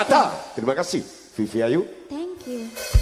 Nada. Terima kasih Vivi Ayu. Thank you.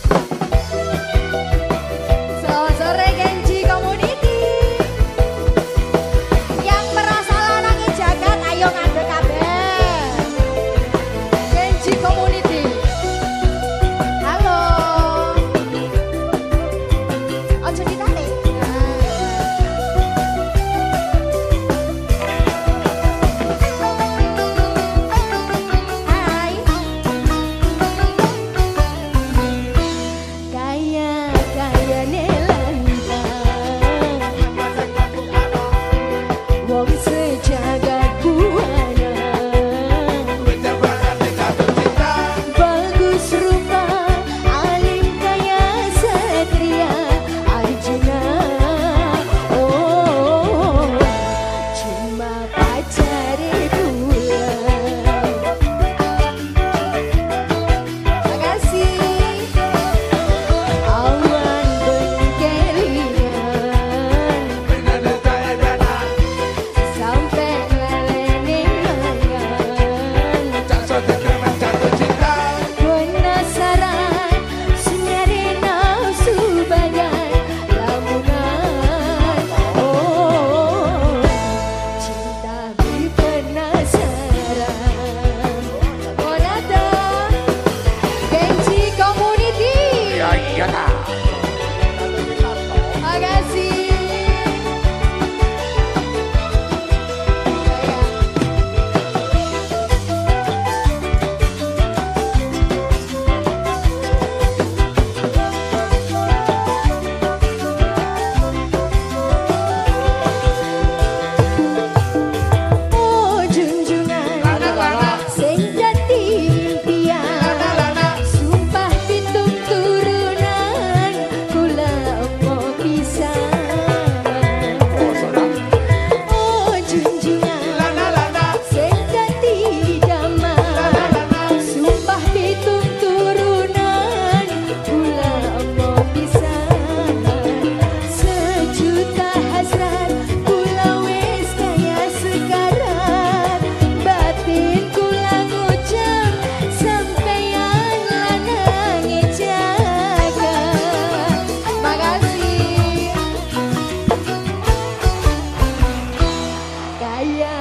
yeah.